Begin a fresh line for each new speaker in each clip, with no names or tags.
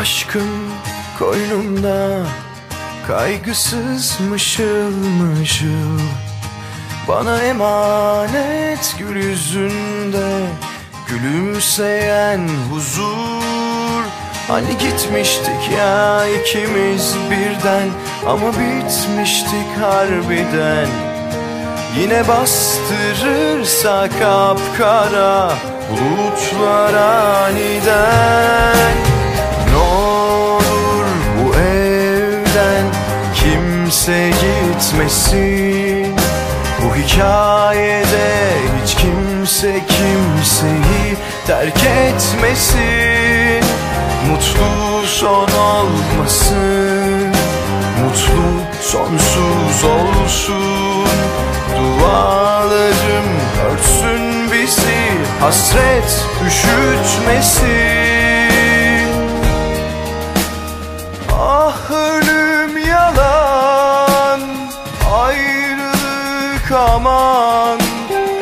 aşkım koynumda Kaygısız mışıl mışıl. Bana emanet gül yüzünde Gülümseyen huzur. Hani gitmiştik ya ikimiz birden Ama bitmiştik harbiden. Yine bastırırsa kapkara Bulutlar aniden gitmesin Bu hikayede hiç kimse kimseyi terk etmesin. Mutlu son olmasın. Mutlu sonsuz olsun. Dualarım örtsün bizi Hasret üşütmesin Ayrılık aman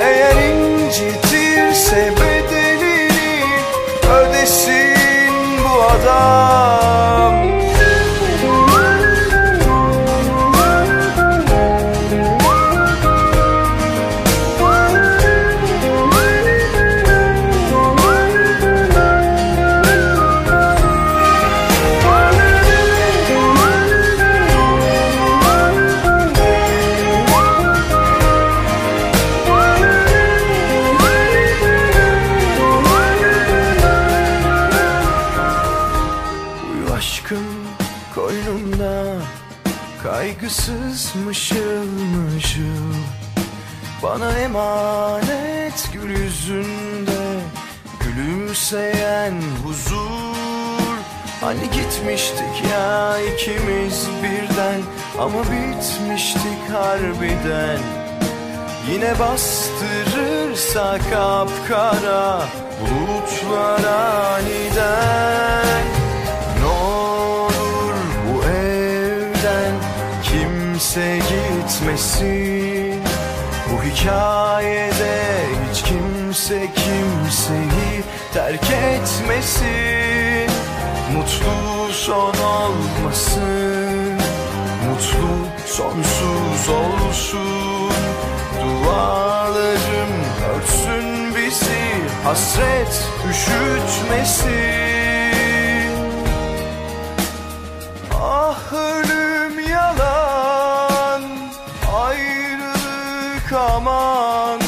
Eğer incitirse bedelini Ödesin bu adam aşkım koynumda Kaygısız mışıl mışıl. Bana emanet gül yüzünde Gülümseyen huzur. Hani gitmiştik ya ikimiz birden Ama bitmiştik harbiden. Yine bastırırsa kapkara Bulutlar aniden gitmesin Bu hikayede hiç kimse kimseyi terk etmesin. Mutlu son olmasın. Mutlu sonsuz olsun. Dualarım örtsün bizi Hasret üşütmesin come on.